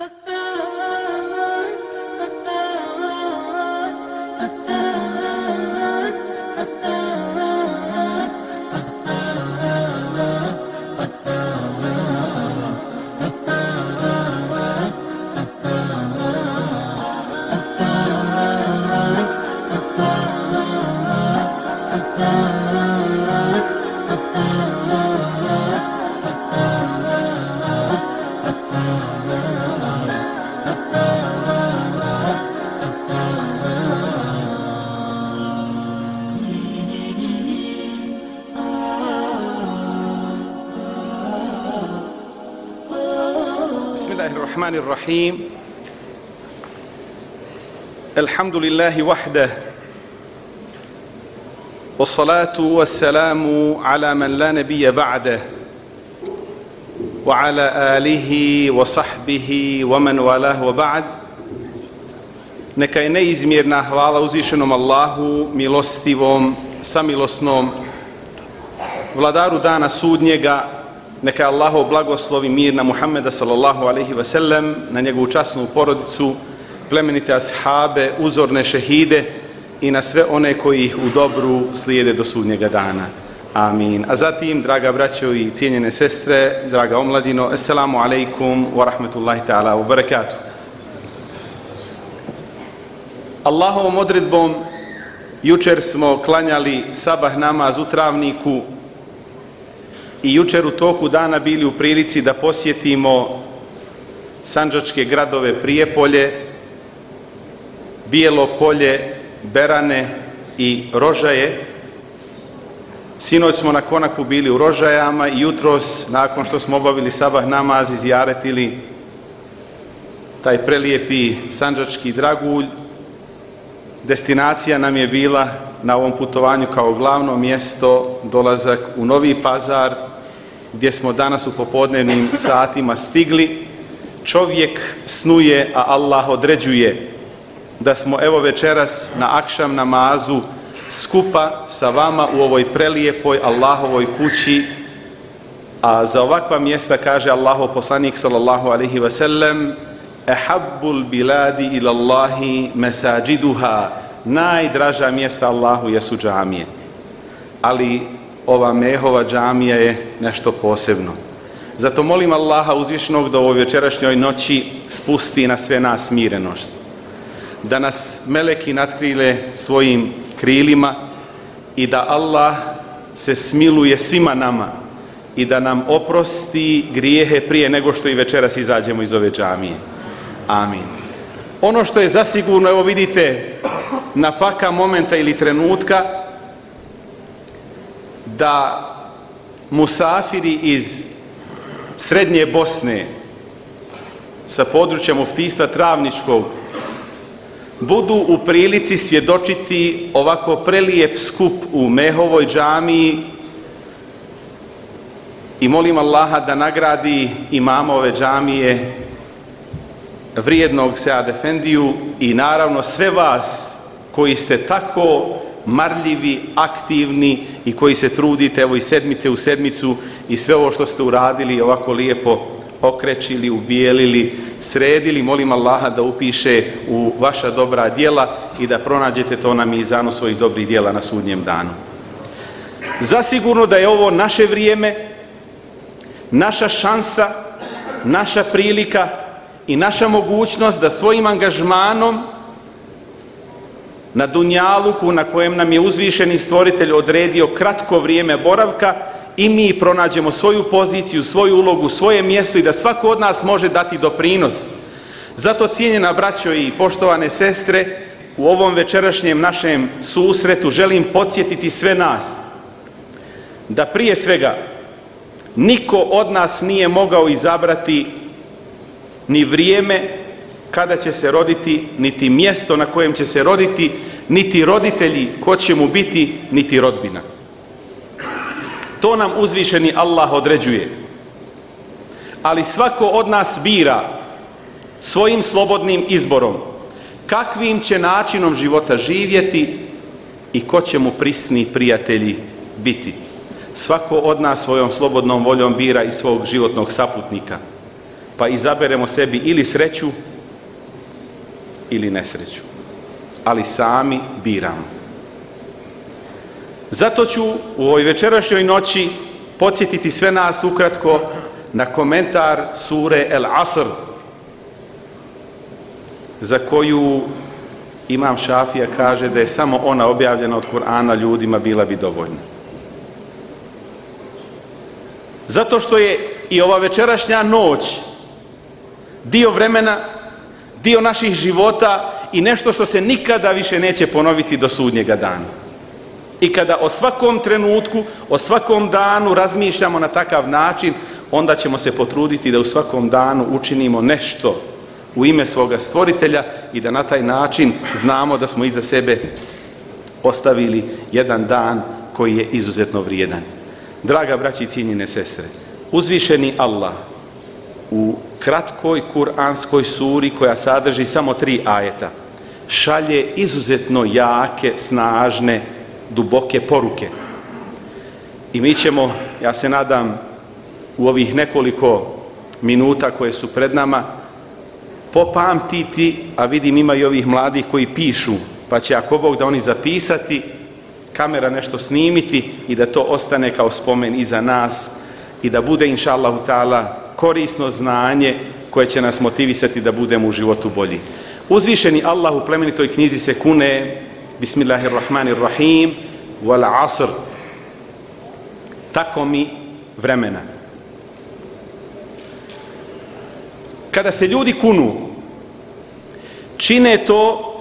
Uh-huh. الرحيم الحمد لله وحده والصلاة والسلام على من لا نبي بعده وعلى آله وصحبه ومن والاه وبعد Neka je neizmjerna hvala uzvišenom Allahu, milostivom, samilosnom, vladaru dana sudnjega, neka je blagoslovi mir na Muhammeda sallallahu alaihi ve sellem, na njegovu časnu porodicu, plemenite ashabe, uzorne šehide i na sve one koji ih u dobru slijede do sudnjega dana. Amin. A zatim, draga braćo i cijenjene sestre, draga omladino, assalamu alaikum wa rahmetullahi ta'ala wa barakatuh. Allahovom odredbom jučer smo klanjali sabah namaz u travniku i jučer u toku dana bili u prilici da posjetimo sanđačke gradove Prijepolje, Bijelo polje, Berane i Rožaje. Sinoć smo na konaku bili u Rožajama i jutros, nakon što smo obavili sabah namaz, izjaretili taj prelijepi sanđački dragulj. Destinacija nam je bila na ovom putovanju kao glavno mjesto dolazak u Novi Pazar gdje smo danas u popodnevnim satima stigli. Čovjek snuje, a Allah određuje da smo evo večeras na akšam namazu skupa sa vama u ovoj prelijepoj Allahovoj kući a za ovakva mjesta kaže Allahov poslanik sallallahu alaihi ve sellem ehabbul biladi ila Allahi mesađiduha najdraža mjesta Allahu jesu džamije ali ova mehova džamija je nešto posebno zato molim Allaha uzvišnog da u ovoj večerašnjoj noći spusti na sve nas smirenost da nas meleki natkrile svojim krilima i da Allah se smiluje svima nama i da nam oprosti grijehe prije nego što i večeras izađemo iz ove džamije. Amin. Ono što je zasigurno, evo vidite, na faka momenta ili trenutka, da musafiri iz Srednje Bosne sa područja muftista Travničkog budu u prilici svjedočiti ovako prelijep skup u Mehovoj džamiji i molim Allaha da nagradi imama ove džamije vrijednog Sead Efendiju i naravno sve vas koji ste tako marljivi, aktivni i koji se trudite evo i sedmice u sedmicu i sve ovo što ste uradili ovako lijepo okrećili, ubijelili, sredili, molim Allaha da upiše u vaša dobra djela i da pronađete to na mizanu svojih dobrih djela na sudnjem danu. Zasigurno da je ovo naše vrijeme, naša šansa, naša prilika i naša mogućnost da svojim angažmanom na Dunjaluku na kojem nam je uzvišeni stvoritelj odredio kratko vrijeme boravka i mi pronađemo svoju poziciju, svoju ulogu, svoje mjesto i da svako od nas može dati doprinos. Zato cijenjena braćo i poštovane sestre, u ovom večerašnjem našem susretu želim podsjetiti sve nas da prije svega niko od nas nije mogao izabrati ni vrijeme kada će se roditi, niti mjesto na kojem će se roditi, niti roditelji ko će mu biti, niti rodbina. To nam uzvišeni Allah određuje. Ali svako od nas bira svojim slobodnim izborom kakvim će načinom života živjeti i ko će mu prisni prijatelji biti. Svako od nas svojom slobodnom voljom bira i svog životnog saputnika. pa izaberemo sebi ili sreću ili nesreću. Ali sami biramo. Zato ću u ovoj večerašnjoj noći podsjetiti sve nas ukratko na komentar sure El Asr za koju Imam Šafija kaže da je samo ona objavljena od Kur'ana ljudima bila bi dovoljna. Zato što je i ova večerašnja noć dio vremena, dio naših života i nešto što se nikada više neće ponoviti do sudnjega dana. I kada o svakom trenutku, o svakom danu razmišljamo na takav način, onda ćemo se potruditi da u svakom danu učinimo nešto u ime svoga stvoritelja i da na taj način znamo da smo iza sebe ostavili jedan dan koji je izuzetno vrijedan. Draga braći i cijenjene sestre, uzvišeni Allah u kratkoj kuranskoj suri koja sadrži samo tri ajeta šalje izuzetno jake, snažne, duboke poruke. I mi ćemo, ja se nadam, u ovih nekoliko minuta koje su pred nama popamtiti, a vidim ima i ovih mladih koji pišu, pa će ako Bog da oni zapisati, kamera nešto snimiti i da to ostane kao spomen iza nas i da bude inša ta'ala korisno znanje koje će nas motivisati da budemo u životu bolji. Uzvišeni Allah u plemenitoj knjizi se kune Bismillahirrahmanirrahim Wal asr Tako mi vremena. Kada se ljudi kunu, čine to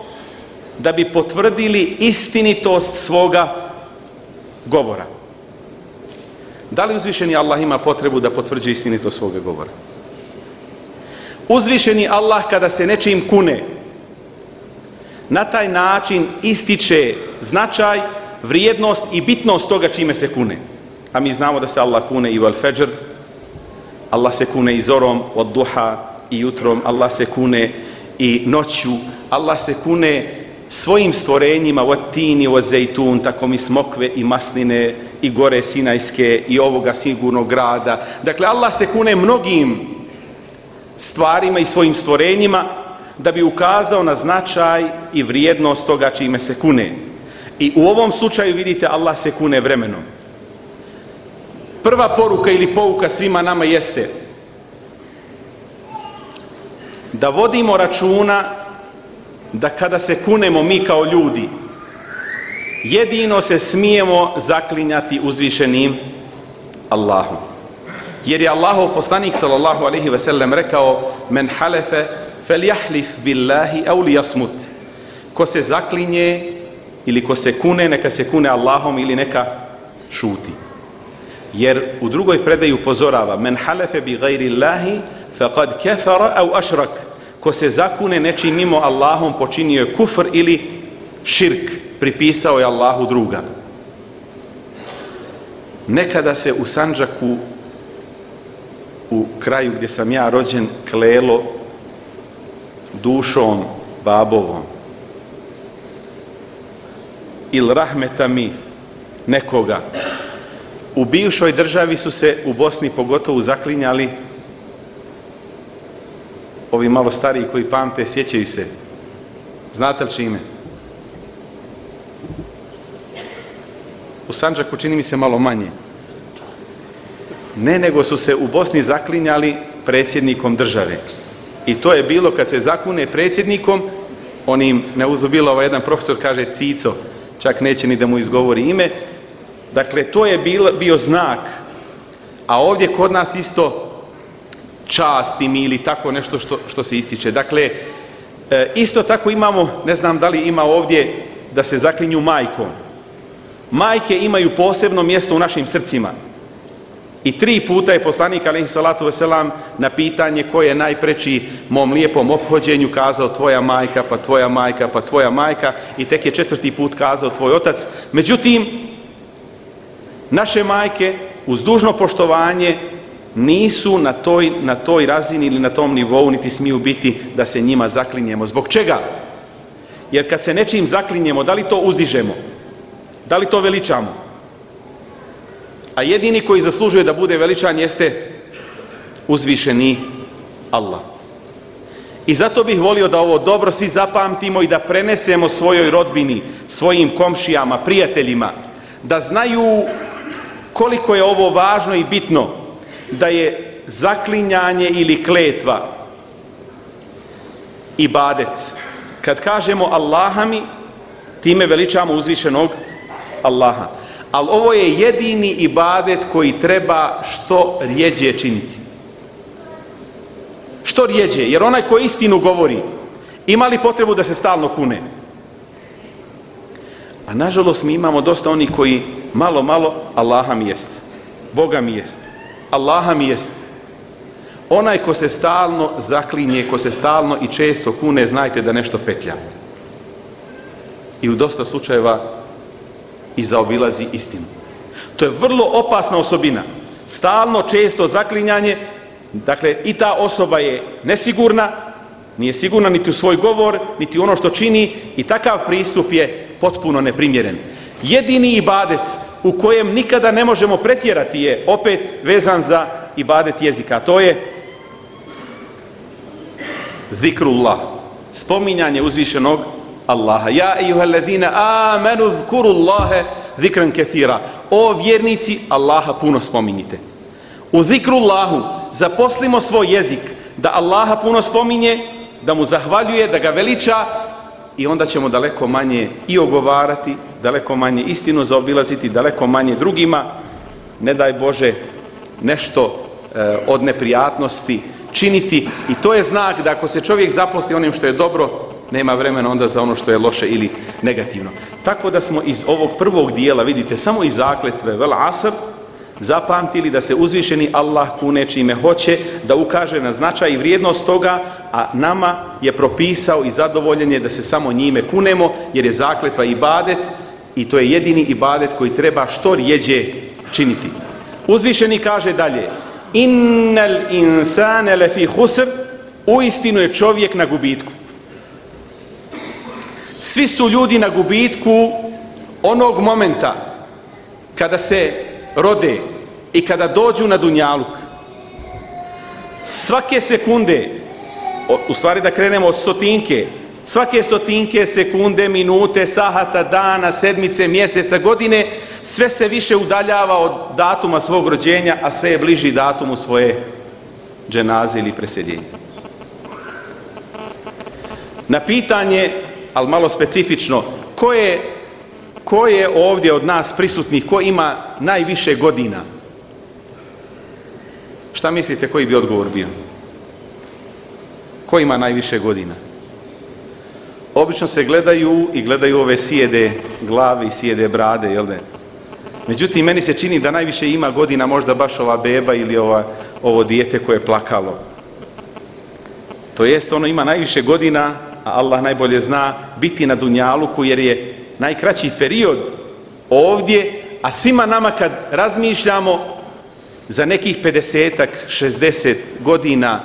da bi potvrdili istinitost svoga govora. Da li uzvišeni Allah ima potrebu da potvrđe istinitost svoga govora? Uzvišeni Allah kada se nečim kune, na taj način ističe značaj, vrijednost i bitnost toga čime se kune. A mi znamo da se Allah kune i u al-fajr, Allah se kune i zorom, od duha i jutrom, Allah se kune i noću, Allah se kune svojim stvorenjima, od tini, od zejtun, tako mi smokve i masline i gore sinajske i ovoga sigurnog grada. Dakle, Allah se kune mnogim stvarima i svojim stvorenjima da bi ukazao na značaj i vrijednost toga čime se kune. I u ovom slučaju vidite Allah se kune vremenom. Prva poruka ili pouka svima nama jeste da vodimo računa da kada se kunemo mi kao ljudi jedino se smijemo zaklinjati uzvišenim Allahom. Jer je Allahov poslanik sallallahu alaihi ve sellem rekao men halefe fel jahlif billahi au li jasmut. Ko se zaklinje ili ko se kune, neka se kune Allahom ili neka šuti. Jer u drugoj predaju upozorava men halefe bi gajri Allahi faqad kefara au ašrak. Ko se zakune nečim mimo Allahom počinio je kufr ili širk, pripisao je Allahu druga. Nekada se u Sanđaku u kraju gdje sam ja rođen klelo dušom babovom ili rahmetami nekoga. U bivšoj državi su se u Bosni pogotovo zaklinjali ovi malo stariji koji pamte, sjećaju se. Znate li čime? U Sanđaku čini mi se malo manje. Ne, nego su se u Bosni zaklinjali predsjednikom države. I to je bilo kad se zakune predsjednikom, onim ne uzubilo ovaj jedan profesor kaže Cico, čak neće ni da mu izgovori ime. Dakle, to je bio, bio znak. A ovdje kod nas isto časti mi ili tako nešto što, što se ističe. Dakle, e, isto tako imamo, ne znam da li ima ovdje da se zaklinju majkom. Majke imaju posebno mjesto u našim srcima. I tri puta je poslanik alaihi salatu wasalam na pitanje ko je najpreći mom lijepom obhođenju kazao tvoja majka, pa tvoja majka, pa tvoja majka i tek je četvrti put kazao tvoj otac. Međutim, naše majke uz dužno poštovanje nisu na toj, na toj razini ili na tom nivou niti smiju biti da se njima zaklinjemo. Zbog čega? Jer kad se nečim zaklinjemo, da li to uzdižemo? Da li to veličamo? A jedini koji zaslužuje da bude veličan jeste uzvišeni Allah. I zato bih volio da ovo dobro svi zapamtimo i da prenesemo svojoj rodbini, svojim komšijama, prijateljima, da znaju koliko je ovo važno i bitno, da je zaklinjanje ili kletva ibadet. Kad kažemo Allaha mi, time veličamo uzvišenog Allaha. Ali ovo je jedini ibadet koji treba što rijeđe činiti. Što rijeđe, jer onaj koji istinu govori, ima li potrebu da se stalno kune? A nažalost mi imamo dosta onih koji malo, malo Allaha mi jest. Boga mi jest. Allaha mi jest. Onaj ko se stalno zaklinje, ko se stalno i često kune, znajte da nešto petlja. I u dosta slučajeva i zaobilazi istinu. To je vrlo opasna osobina. Stalno, često zaklinjanje, dakle i ta osoba je nesigurna, nije sigurna niti u svoj govor, niti ono što čini i takav pristup je potpuno neprimjeren. Jedini ibadet u kojem nikada ne možemo pretjerati je opet vezan za ibadet jezika. To je zikrullah, spominjanje uzvišenog Allaha. Ja ejuhalladina amenu zkurullahe zikran kethira. O vjernici, Allaha puno spominjite. U zikrullahu zaposlimo svoj jezik da Allaha puno spominje, da mu zahvaljuje, da ga veliča i onda ćemo daleko manje i ogovarati, daleko manje istinu zaobilaziti, daleko manje drugima, ne daj Bože, nešto e, od neprijatnosti činiti i to je znak da ako se čovjek zaposli onim što je dobro, nema vremena onda za ono što je loše ili negativno. Tako da smo iz ovog prvog dijela, vidite, samo iz zakletve vel asr, zapamtili da se uzvišeni Allah kune čime hoće, da ukaže na značaj i vrijednost toga, a nama je propisao i zadovoljen je da se samo njime kunemo, jer je zakletva ibadet i to je jedini ibadet koji treba što rijeđe činiti. Uzvišeni kaže dalje, innal insane lefi husr, uistinu je čovjek na gubitku. Svi su ljudi na gubitku onog momenta kada se rode i kada dođu na Dunjaluk. Svake sekunde, u stvari da krenemo od stotinke, svake stotinke, sekunde, minute, sahata, dana, sedmice, mjeseca, godine, sve se više udaljava od datuma svog rođenja, a sve je bliži datumu svoje dženaze ili preseljenja. Na pitanje ali malo specifično, ko je, ko je ovdje od nas prisutnih, ko ima najviše godina? Šta mislite, koji bi odgovor bio? Ko ima najviše godina? Obično se gledaju i gledaju ove sjede glave i sjede brade, jel da? Međutim, meni se čini da najviše ima godina možda baš ova beba ili ova, ovo dijete koje je plakalo. To jest, ono ima najviše godina a Allah najbolje zna, biti na Dunjaluku jer je najkraći period ovdje, a svima nama kad razmišljamo za nekih 50 60 godina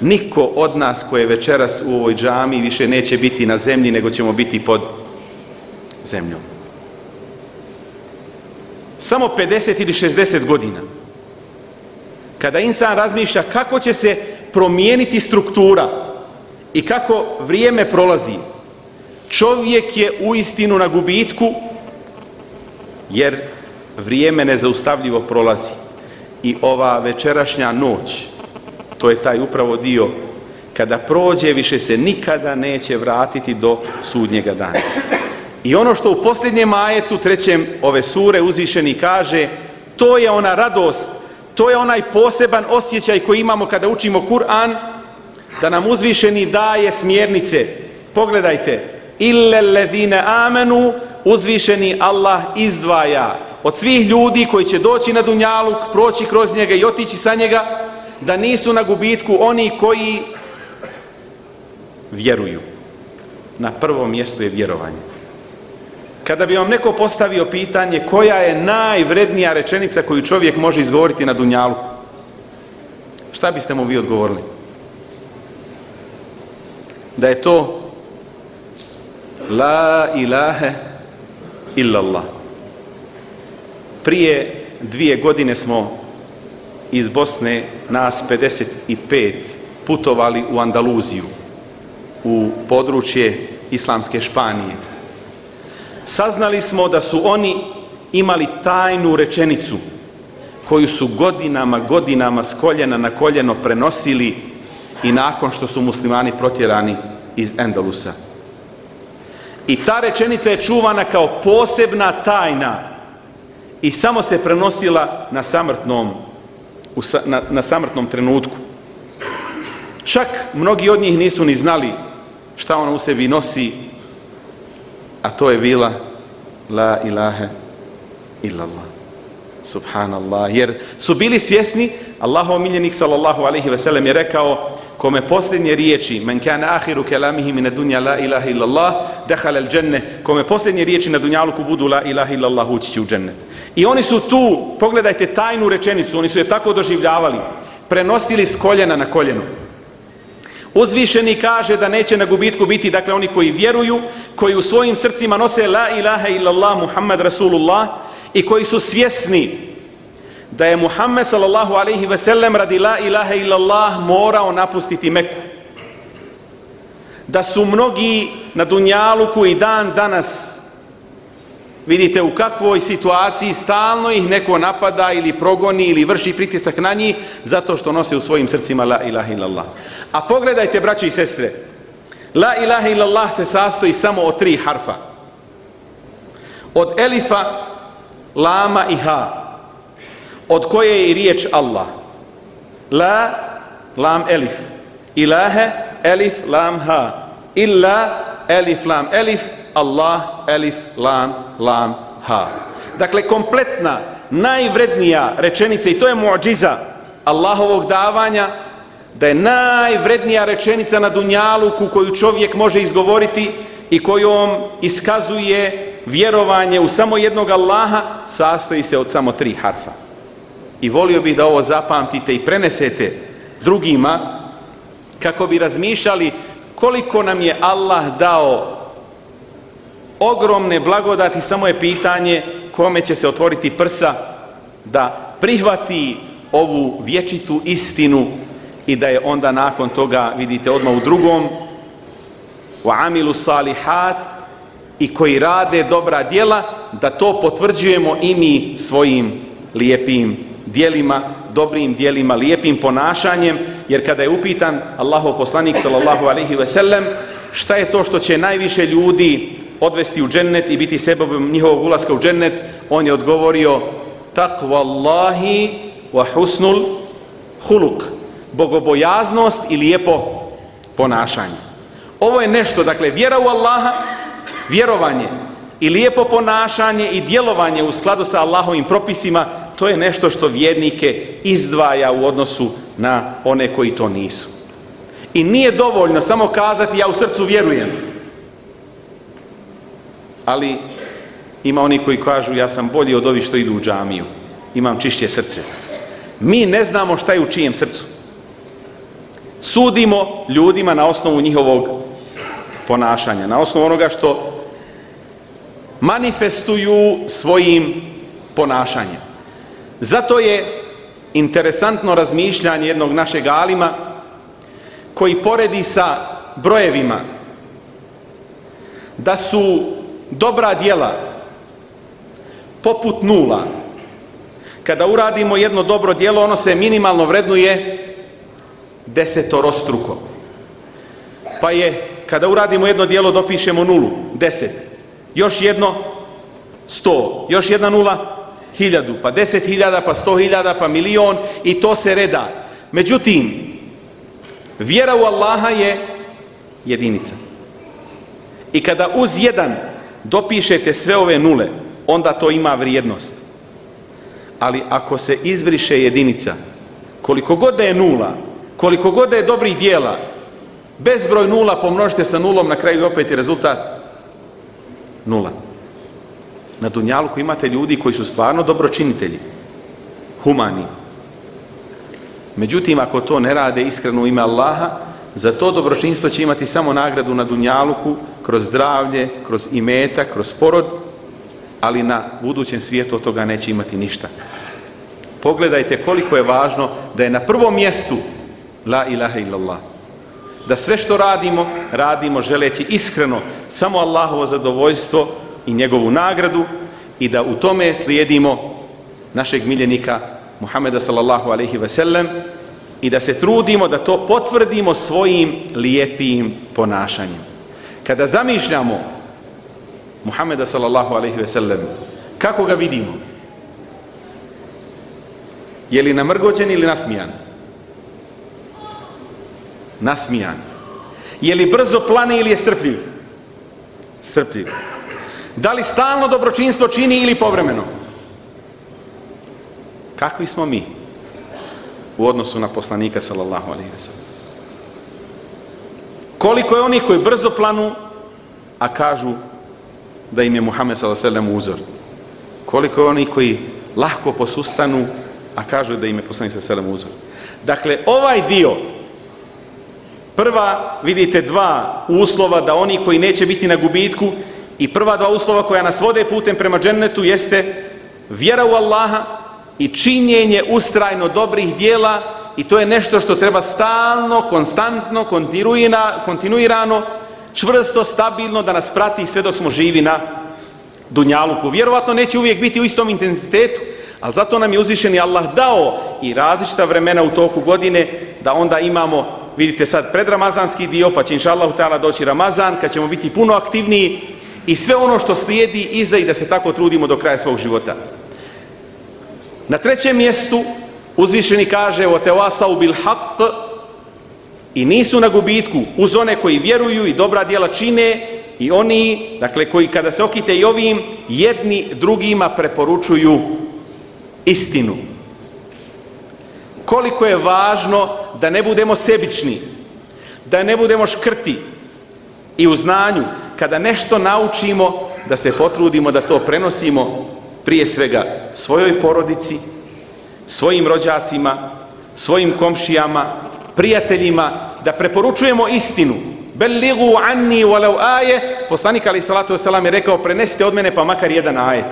niko od nas koje je večeras u ovoj džami više neće biti na zemlji nego ćemo biti pod zemljom. Samo 50 ili 60 godina. Kada insan razmišlja kako će se promijeniti struktura i kako vrijeme prolazi, čovjek je u istinu na gubitku, jer vrijeme nezaustavljivo prolazi. I ova večerašnja noć, to je taj upravo dio, kada prođe više se nikada neće vratiti do sudnjega dana. I ono što u posljednjem majetu, trećem ove sure uzvišeni kaže, to je ona radost, to je onaj poseban osjećaj koji imamo kada učimo Kur'an, da nam uzvišeni daje smjernice. Pogledajte, ille levine amenu, uzvišeni Allah izdvaja od svih ljudi koji će doći na Dunjaluk, proći kroz njega i otići sa njega, da nisu na gubitku oni koji vjeruju. Na prvom mjestu je vjerovanje. Kada bi vam neko postavio pitanje koja je najvrednija rečenica koju čovjek može izgovoriti na Dunjaluku, šta biste mu vi odgovorili? Da je to la ilahe illallah. Prije dvije godine smo iz Bosne, nas 55 putovali u Andaluziju, u područje islamske Španije. Saznali smo da su oni imali tajnu rečenicu koju su godinama, godinama s koljena na koljeno prenosili i nakon što su muslimani protjerani iz Endalusa. I ta rečenica je čuvana kao posebna tajna i samo se prenosila na samrtnom, na, na samrtnom trenutku. Čak mnogi od njih nisu ni znali šta ona u sebi nosi, a to je bila La ilaha illallah. Subhanallah. Jer su bili svjesni, Allahov miljenik sallallahu alaihi ve sellem je rekao kome posljednje riječi men kana ahiru kelamihi min dunja la ilaha illallah dehala al dženne kome posljednje riječi na dunjaluku budu la ilaha illallah ući će u džennet. I oni su tu, pogledajte tajnu rečenicu, oni su je tako doživljavali, prenosili s koljena na koljeno. Uzvišeni kaže da neće na gubitku biti, dakle, oni koji vjeruju, koji u svojim srcima nose la ilaha illallah Muhammad Rasulullah i koji su svjesni da je Muhammed sallallahu alaihi ve sellem radi la ilaha illallah morao napustiti Meku. Da su mnogi na Dunjaluku i dan danas Vidite u kakvoj situaciji stalno ih neko napada ili progoni ili vrši pritisak na njih zato što nose u svojim srcima la ilaha illallah. A pogledajte braće i sestre, la ilaha illallah se sastoji samo od tri harfa. Od elifa, lama i ha. Od koje je i riječ Allah. La, lam, elif. Ilahe, elif, lam, ha. Illa, elif, lam, elif. Allah, elif, lam, lam, ha. Dakle, kompletna, najvrednija rečenica, i to je muadžiza Allahovog davanja, da je najvrednija rečenica na Dunjaluku koju čovjek može izgovoriti i kojom iskazuje vjerovanje u samo jednog Allaha, sastoji se od samo tri harfa. I volio bih da ovo zapamtite i prenesete drugima kako bi razmišljali koliko nam je Allah dao ogromne blagodati, samo je pitanje kome će se otvoriti prsa da prihvati ovu vječitu istinu i da je onda nakon toga, vidite, odmah u drugom u amilu salihat i koji rade dobra djela, da to potvrđujemo i mi svojim lijepim dijelima, dobrim dijelima, lijepim ponašanjem, jer kada je upitan Allahov poslanik sallallahu alaihi ve sellem, šta je to što će najviše ljudi odvesti u džennet i biti sebebom njihovog ulaska u džennet, on je odgovorio takva Allahi wa husnul huluk, bogobojaznost i lijepo ponašanje. Ovo je nešto, dakle, vjera u Allaha, vjerovanje i lijepo ponašanje i djelovanje u skladu sa Allahovim propisima, to je nešto što vjernike izdvaja u odnosu na one koji to nisu. I nije dovoljno samo kazati ja u srcu vjerujem ali ima oni koji kažu ja sam bolji od ovih što idu u džamiju. Imam čišće srce. Mi ne znamo šta je u čijem srcu. Sudimo ljudima na osnovu njihovog ponašanja, na osnovu onoga što manifestuju svojim ponašanjem. Zato je interesantno razmišljanje jednog našeg alima koji poredi sa brojevima da su dobra djela poput nula. Kada uradimo jedno dobro djelo ono se minimalno vrednuje desetorostruko. Pa je kada uradimo jedno djelo dopišemo nulu deset. Još jedno sto. Još jedna nula hiljadu pa deset hiljada pa sto hiljada pa milion i to se reda međutim vjera u Allaha je jedinica i kada uz jedan dopišete sve ove nule, onda to ima vrijednost. Ali ako se izbriše jedinica, koliko god da je nula, koliko god da je dobrih dijela, bezbroj nula pomnožite sa nulom, na kraju opet je rezultat nula. Na Dunjaluku imate ljudi koji su stvarno dobročinitelji, humani. Međutim, ako to ne rade iskreno u ime Allaha, za to dobročinstvo će imati samo nagradu na Dunjaluku, kroz zdravlje, kroz imeta, kroz porod, ali na budućem svijetu od toga neće imati ništa. Pogledajte koliko je važno da je na prvom mjestu La ilaha illallah. Da sve što radimo, radimo želeći iskreno samo Allahovo zadovoljstvo i njegovu nagradu i da u tome slijedimo našeg miljenika Muhameda sallallahu alaihi ve sellem i da se trudimo da to potvrdimo svojim lijepim ponašanjem. Kada zamišljamo Muhameda sallallahu alaihi ve sellem, kako ga vidimo? Je li namrgođen ili nasmijan? Nasmijan. Je li brzo plane ili je strpljiv? Strpljiv. Da li stalno dobročinstvo čini ili povremeno? Kakvi smo mi u odnosu na poslanika sallallahu alaihi? Koliko je onih koji brzo planu, a kažu da im je Muhammed sallam uzor? Koliko je onih koji lahko posustanu, a kažu da im je poslanik sallam uzor? Dakle, ovaj dio Prva, vidite, dva uslova da oni koji neće biti na gubitku i prva dva uslova koja nas vode putem prema džennetu jeste vjera u Allaha i činjenje ustrajno dobrih dijela i to je nešto što treba stalno, konstantno, kontinuirano, čvrsto, stabilno da nas prati sve dok smo živi na Dunjaluku. Vjerovatno neće uvijek biti u istom intenzitetu, ali zato nam je uzvišeni Allah dao i različita vremena u toku godine da onda imamo vidite sad predramazanski dio, pa će inša Allah doći Ramazan, kad ćemo biti puno aktivniji i sve ono što slijedi iza i da se tako trudimo do kraja svog života. Na trećem mjestu uzvišeni kaže o teosau bil hat i nisu na gubitku uz one koji vjeruju i dobra djela čine i oni, dakle koji kada se okite i ovim, jedni drugima preporučuju istinu. Koliko je važno da ne budemo sebični, da ne budemo škrti i u znanju, kada nešto naučimo, da se potrudimo da to prenosimo prije svega svojoj porodici, svojim rođacima, svojim komšijama, prijateljima, da preporučujemo istinu. Belligu anni walau aje, poslanik ali salatu wasalam je rekao prenesite od mene pa makar jedan ajet.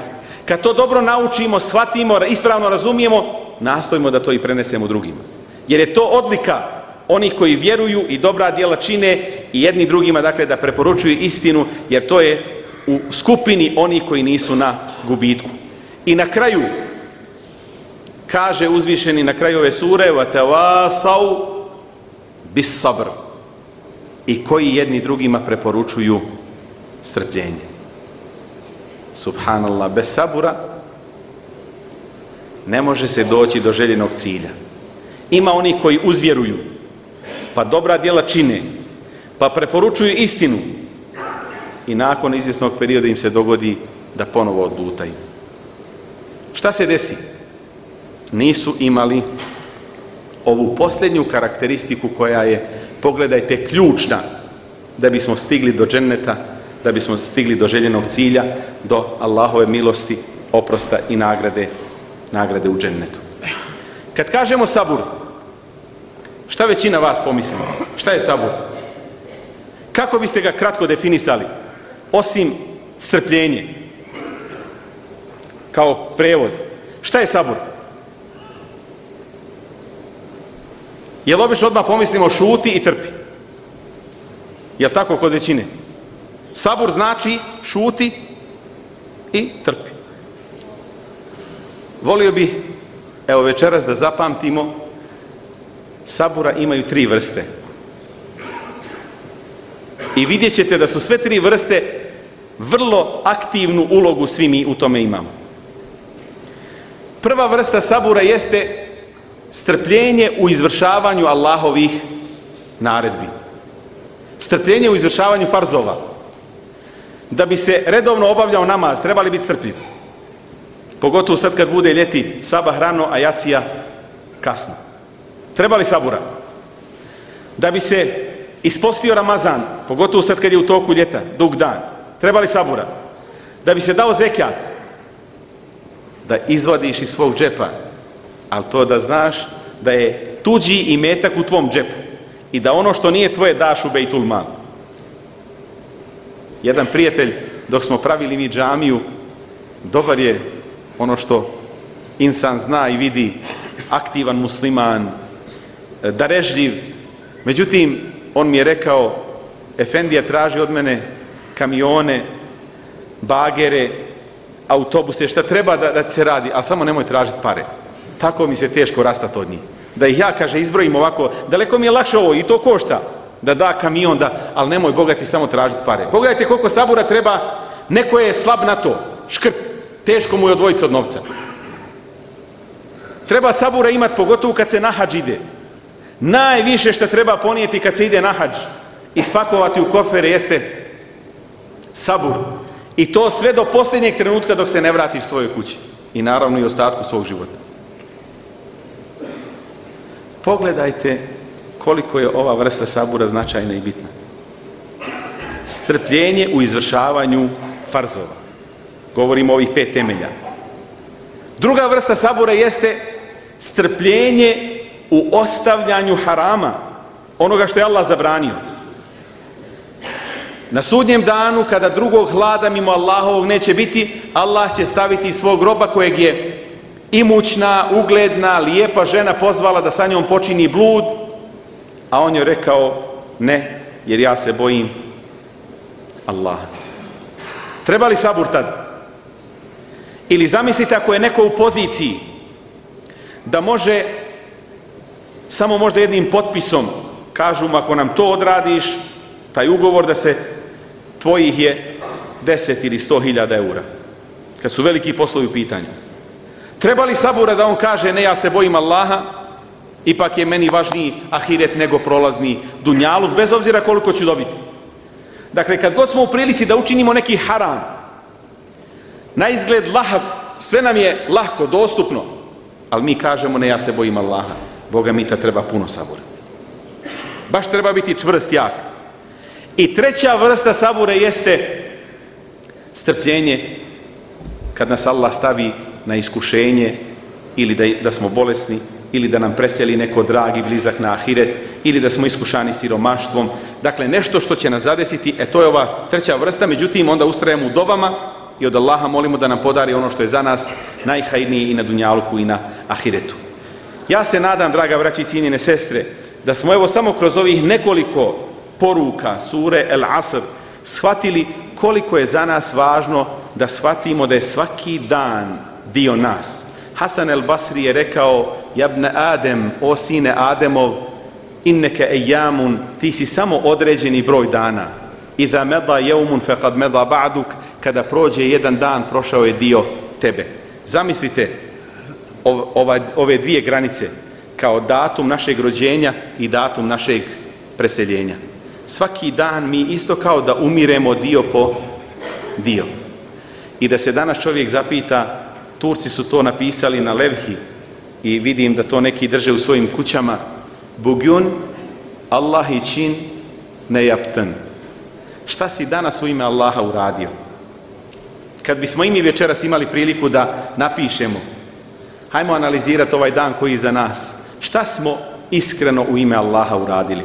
Kad to dobro naučimo, shvatimo, ispravno razumijemo, nastojimo da to i prenesemo drugima. Jer je to odlika onih koji vjeruju i dobra djela čine i jedni drugima, dakle, da preporučuju istinu, jer to je u skupini onih koji nisu na gubitku. I na kraju, kaže uzvišeni na kraju ove sure, وَتَوَاسَوْ bis sabr i koji jedni drugima preporučuju strpljenje. Subhanallah, bez sabura ne može se doći do željenog cilja. Ima oni koji uzvjeruju, pa dobra djela čine, pa preporučuju istinu i nakon izvjesnog perioda im se dogodi da ponovo odlutaju. Šta se desi? Nisu imali ovu posljednju karakteristiku koja je, pogledajte, ključna da bismo stigli do dženneta, da bismo stigli do željenog cilja, do Allahove milosti, oprosta i nagrade, nagrade u džennetu. Kad kažemo sabur, šta većina vas pomisli? Šta je sabur? Kako biste ga kratko definisali? Osim strpljenje. Kao prevod. Šta je sabur? Jel obično odmah pomislimo šuti i trpi? Jel tako kod većine? Sabur znači šuti i trpi. Volio bih, evo večeras da zapamtimo, sabura imaju tri vrste. I vidjet ćete da su sve tri vrste vrlo aktivnu ulogu svi mi u tome imamo. Prva vrsta sabura jeste strpljenje u izvršavanju Allahovih naredbi. Strpljenje u izvršavanju farzova. Da bi se redovno obavljao namaz, trebali biti strpljivi. Pogotovo sad kad bude ljeti sabah rano, a jacija kasno. Treba li sabura? Da bi se ispostio Ramazan, pogotovo sad kad je u toku ljeta, dug dan. Treba li sabura? Da bi se dao zekijat, da izvadiš iz svog džepa, ali to da znaš da je tuđi i metak u tvom džepu i da ono što nije tvoje daš u Bejtul Mal. Jedan prijatelj, dok smo pravili mi džamiju, dobar je ono što insan zna i vidi aktivan musliman, darežljiv. Međutim, on mi je rekao, Efendija traži od mene kamione, bagere, autobuse, šta treba da, da se radi, ali samo nemoj tražiti pare. Tako mi se teško rastati od njih. Da ih ja, kaže, izbrojim ovako, daleko mi je lakše ovo i to košta. Da da kamion, da, ali nemoj bogati samo tražiti pare. Pogledajte koliko sabura treba, neko je slab na to, škrt, teško mu je odvojiti od novca. Treba sabura imati, pogotovo kad se na hađ ide. Najviše što treba ponijeti kad se ide na hađ i spakovati u kofere jeste sabur. I to sve do posljednjeg trenutka dok se ne vratiš svojoj kući. I naravno i ostatku svog života. Pogledajte koliko je ova vrsta sabura značajna i bitna. Strpljenje u izvršavanju farzova. Govorimo o ovih pet temelja. Druga vrsta sabura jeste strpljenje u ostavljanju harama, onoga što je Allah zabranio. Na sudnjem danu, kada drugog hlada mimo Allahovog neće biti, Allah će staviti svog groba kojeg je imućna, ugledna, lijepa žena pozvala da sa njom počini blud, a on je rekao ne, jer ja se bojim Allah. Treba li sabur tad? Ili zamislite ako je neko u poziciji da može samo možda jednim potpisom kažu mu ako nam to odradiš, taj ugovor da se tvojih je 10 ili 100 hiljada eura. Kad su veliki poslovi u pitanju. Treba li sabura da on kaže ne ja se bojim Allaha, ipak je meni važniji ahiret nego prolazni dunjaluk, bez obzira koliko ću dobiti. Dakle, kad god smo u prilici da učinimo neki haram, na izgled laha, sve nam je lahko, dostupno, ali mi kažemo ne ja se bojim Allaha. Boga mi ta treba puno sabura. Baš treba biti čvrst, jak. I treća vrsta sabure jeste strpljenje kad nas Allah stavi na iskušenje ili da, da smo bolesni ili da nam preseli neko dragi blizak na ahiret ili da smo iskušani siromaštvom. Dakle, nešto što će nas zadesiti, e to je ova treća vrsta, međutim onda ustrajemo u dobama i od Allaha molimo da nam podari ono što je za nas najhajnije i na dunjaluku i na ahiretu. Ja se nadam, draga braći i cijenjene sestre, da smo evo samo kroz ovih nekoliko poruka sure El Asr shvatili koliko je za nas važno da shvatimo da je svaki dan dio nas. Hasan el Basri je rekao, jabne Adem, o sine Ademov, inneke ejamun, ti si samo određeni broj dana. Iza meda jeumun fekad meda ba'duk, kada prođe jedan dan, prošao je dio tebe. Zamislite ove dvije granice kao datum našeg rođenja i datum našeg preseljenja. Svaki dan mi isto kao da umiremo dio po dio. I da se danas čovjek zapita, Turci su to napisali na levhi i vidim da to neki drže u svojim kućama. Bugjun, Allah için ne yaptın. Šta si danas u ime Allaha uradio? Kad bismo i mi večeras imali priliku da napišemo, hajmo analizirati ovaj dan koji je za nas. Šta smo iskreno u ime Allaha uradili?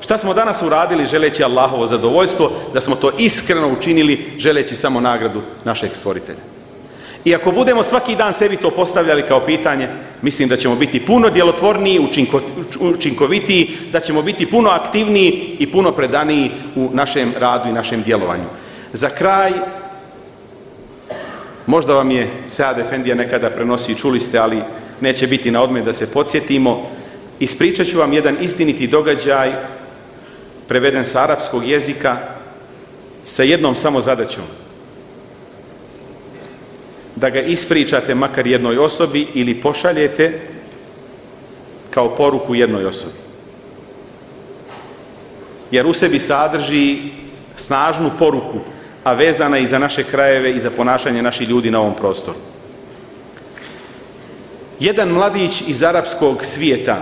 Šta smo danas uradili želeći Allahovo zadovoljstvo, da smo to iskreno učinili želeći samo nagradu našeg stvoritelja. I ako budemo svaki dan sebi to postavljali kao pitanje, mislim da ćemo biti puno djelotvorniji, učinko, učinkovitiji, da ćemo biti puno aktivniji i puno predaniji u našem radu i našem djelovanju. Za kraj, možda vam je Sead Efendija nekada prenosi, čuli ste, ali neće biti na odmet da se podsjetimo. Ispričat ću vam jedan istiniti događaj preveden sa arapskog jezika sa jednom samo zadaćom. Da ga ispričate makar jednoj osobi ili pošaljete kao poruku jednoj osobi. Jer u sebi sadrži snažnu poruku, a vezana i za naše krajeve i za ponašanje naših ljudi na ovom prostoru. Jedan mladić iz arapskog svijeta,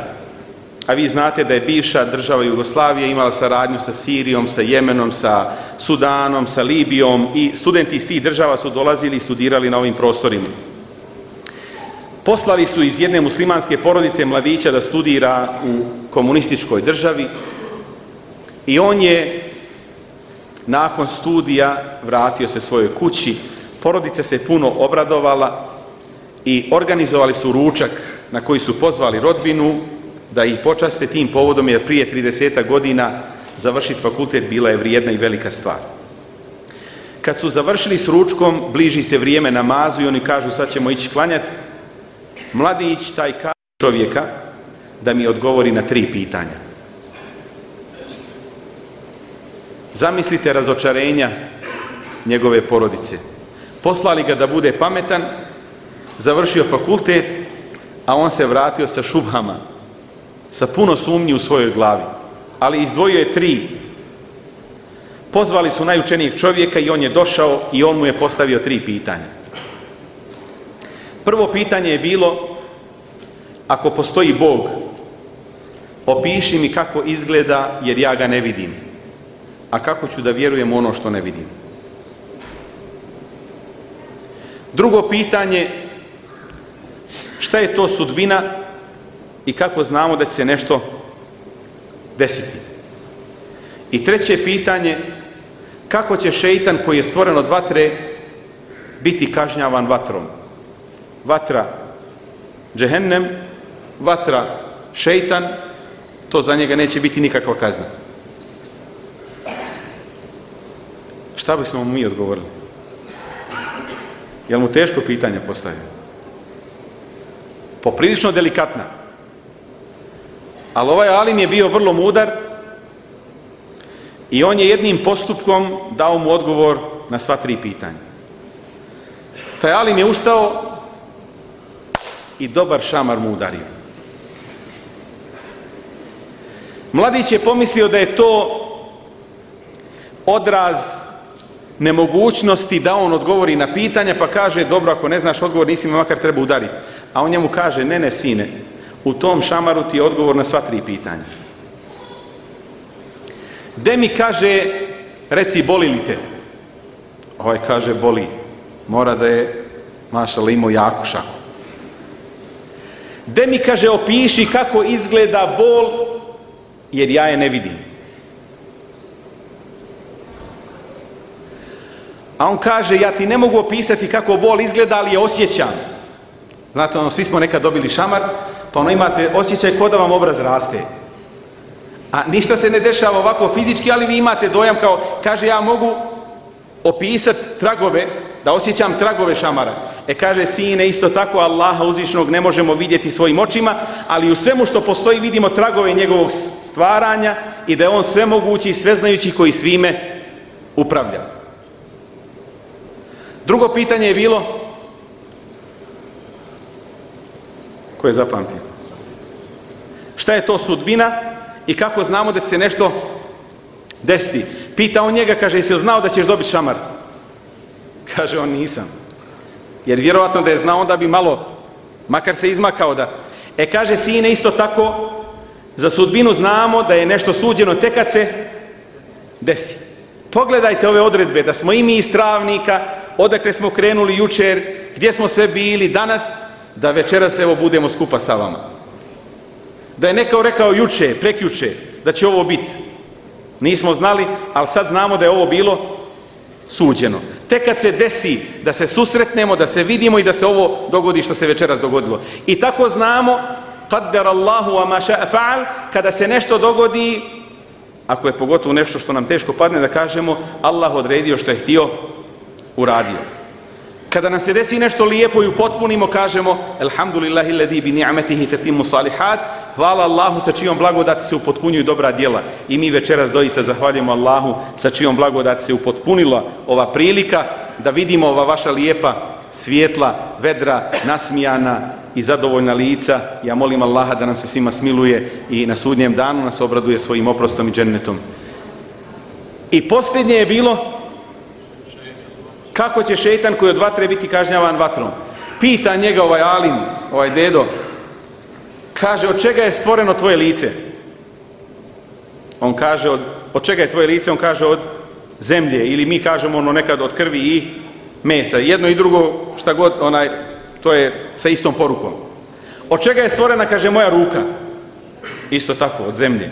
a vi znate da je bivša država Jugoslavija imala saradnju sa Sirijom, sa Jemenom, sa Sudanom, sa Libijom i studenti iz tih država su dolazili i studirali na ovim prostorima. Poslali su iz jedne muslimanske porodice mladića da studira u komunističkoj državi i on je nakon studija vratio se svojoj kući. Porodica se puno obradovala i organizovali su ručak na koji su pozvali rodbinu da ih počaste tim povodom jer prije 30 godina završiti fakultet bila je vrijedna i velika stvar. Kad su završili s ručkom, bliži se vrijeme namazu i oni kažu sad ćemo ići klanjati. Mladić taj kaže čovjeka da mi odgovori na tri pitanja. Zamislite razočarenja njegove porodice. Poslali ga da bude pametan, završio fakultet, a on se vratio sa šubhama, sa puno sumnji u svojoj glavi. Ali izdvojio je tri. Pozvali su najučenijeg čovjeka i on je došao i on mu je postavio tri pitanja. Prvo pitanje je bilo, ako postoji Bog, opiši mi kako izgleda jer ja ga ne vidim. A kako ću da vjerujem ono što ne vidim? Drugo pitanje, šta je to sudbina i kako znamo da će se nešto desiti? I treće pitanje, kako će šeitan koji je stvoren od vatre biti kažnjavan vatrom? Vatra džehennem, vatra šeitan, to za njega neće biti nikakva kazna. Šta bismo mu mi odgovorili? Jel mu teško pitanje postavio? Poprilično delikatna. Ali ovaj Alim je bio vrlo mudar i on je jednim postupkom dao mu odgovor na sva tri pitanja. Taj Alim je ustao i dobar šamar mu udario. Mladić je pomislio da je to odraz nemogućnosti da on odgovori na pitanja, pa kaže, dobro, ako ne znaš odgovor, nisi me makar treba udariti. A on njemu kaže, ne, ne, sine, u tom šamaru ti je odgovor na sva tri pitanja. De mi kaže, reci, boli li te? Ovaj kaže, boli. Mora da je, mašala, imao jaku šaku. De mi kaže, opiši kako izgleda bol, jer ja je ne vidim. A on kaže, ja ti ne mogu opisati kako bol izgleda, ali je osjećam. Znate, ono, svi smo nekad dobili šamar, pa ono imate osjećaj kod da vam obraz raste. A ništa se ne dešava ovako fizički, ali vi imate dojam kao, kaže, ja mogu opisati tragove, da osjećam tragove šamara. E kaže, sine, isto tako Allaha uzvišnog ne možemo vidjeti svojim očima, ali u svemu što postoji vidimo tragove njegovog stvaranja i da je on svemogući i sveznajući koji svime upravlja. Drugo pitanje je bilo koje zapamti. Šta je to sudbina i kako znamo da će se nešto desiti? Pita on njega, kaže, jesi li znao da ćeš dobiti šamar? Kaže on, nisam. Jer vjerovatno da je znao, onda bi malo, makar se izmakao da... E, kaže, sine, isto tako, za sudbinu znamo da je nešto suđeno tek kad se desi. Pogledajte ove odredbe, da smo i mi iz travnika, odakle smo krenuli jučer, gdje smo sve bili danas, da večeras evo budemo skupa sa vama. Da je nekao rekao juče, prekjuče, da će ovo biti. Nismo znali, ali sad znamo da je ovo bilo suđeno. Tek kad se desi da se susretnemo, da se vidimo i da se ovo dogodi što se večeras dogodilo. I tako znamo, kada se nešto dogodi, ako je pogotovo nešto što nam teško padne, da kažemo Allah odredio što je htio, uradio. Kada nam se desi nešto lijepo i upotpunimo, kažemo Elhamdulillahi ladhi bi ni'metihi tatimu salihat, hvala Allahu sa čijom blagodati se upotpunjuju dobra djela. I mi večeras doista zahvaljujemo Allahu sa čijom blagodati se upotpunila ova prilika da vidimo ova vaša lijepa svijetla, vedra, nasmijana i zadovoljna lica. Ja molim Allaha da nam se svima smiluje i na sudnjem danu nas obraduje svojim oprostom i džennetom. I posljednje je bilo kako će šeitan koji od vatre biti kažnjavan vatrom? Pita njega ovaj Alim, ovaj dedo, kaže od čega je stvoreno tvoje lice? On kaže od, od čega je tvoje lice? On kaže od zemlje ili mi kažemo ono nekad od krvi i mesa. Jedno i drugo šta god onaj, to je sa istom porukom. Od čega je stvorena, kaže, moja ruka? Isto tako, od zemlje.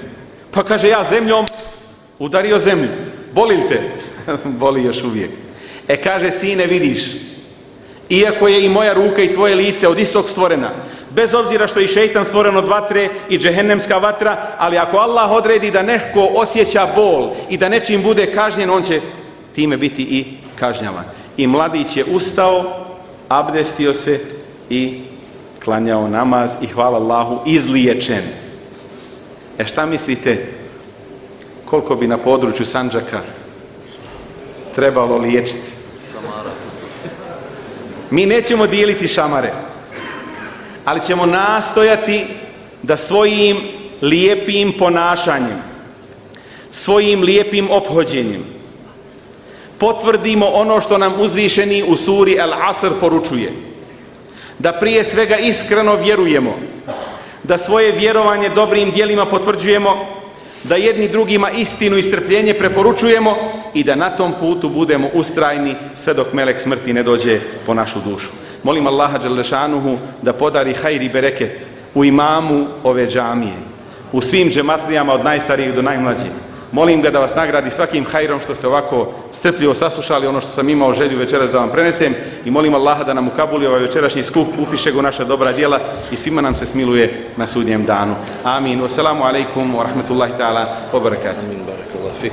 Pa kaže, ja zemljom udario zemlju. Boli li te? Boli još uvijek. E kaže, sine, vidiš, iako je i moja ruka i tvoje lice od istog stvorena, Bez obzira što je i šeitan stvoren od vatre i džehennemska vatra, ali ako Allah odredi da neko osjeća bol i da nečim bude kažnjen, on će time biti i kažnjavan. I mladić je ustao, abdestio se i klanjao namaz i hvala Allahu izliječen. E šta mislite koliko bi na području Sanđaka trebalo liječiti? Mi nećemo dijeliti šamare, ali ćemo nastojati da svojim lijepim ponašanjem, svojim lijepim ophođenjem potvrdimo ono što nam uzvišeni u suri Al-Asr poručuje. Da prije svega iskreno vjerujemo, da svoje vjerovanje dobrim dijelima potvrđujemo, da jedni drugima istinu i strpljenje preporučujemo i da na tom putu budemo ustrajni sve dok melek smrti ne dođe po našu dušu. Molim Allaha Đalešanuhu da podari hajri bereket u imamu ove džamije, u svim džematlijama od najstarijih do najmlađih. Molim ga da vas nagradi svakim hajrom što ste ovako strpljivo saslušali ono što sam imao želju večeras da vam prenesem i molim Allaha da nam ukabuli ovaj večerašnji skup, upiše u naša dobra djela i svima nam se smiluje na sudnjem danu. Amin. Wassalamu alaikum wa rahmatullahi ta'ala wa barakatuh. Amin, barakallah fik.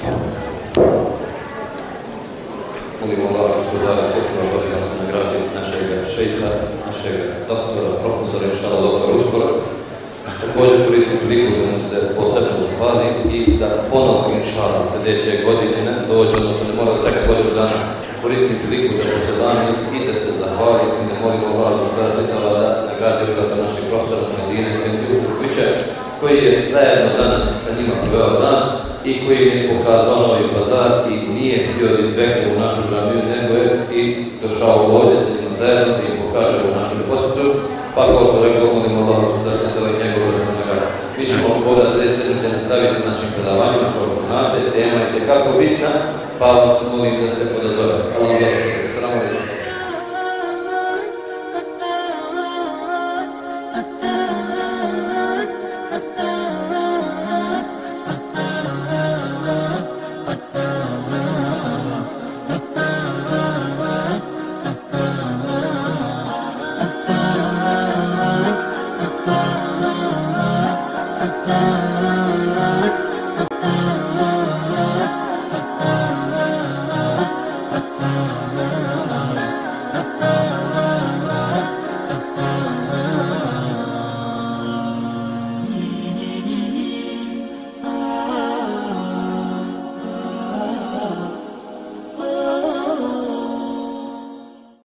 Molimo Allah gospodara da nam nagradi našeg šejha, našeg doktora, profesora, inšala doktora uskoro. Također koristim priliku se posebno i da ponovno inšala sljedeće godine ne dođe, odnosno ne mora čekati godinu dana. Koristim priliku da se dani i da se zahvali i da molimo Allah gospodara Svetova da nagradi odgledata našeg profesora Medina i Fendi Ukovića, koji je zajedno danas sa njima proveo dan i koji je pokazao novi pazar i nije htio da izbjegne u našu džamiju, nego je i došao ovdje s njima zajedno i pokaže u našu ljepoticu. Pa kao što rekao, molimo Allah da se to i nagrade. Mi ćemo ovdje za nastaviti s našim predavanjima, kao znate, tema je tekako bitna, pa vas molim da se podazovete. Allah da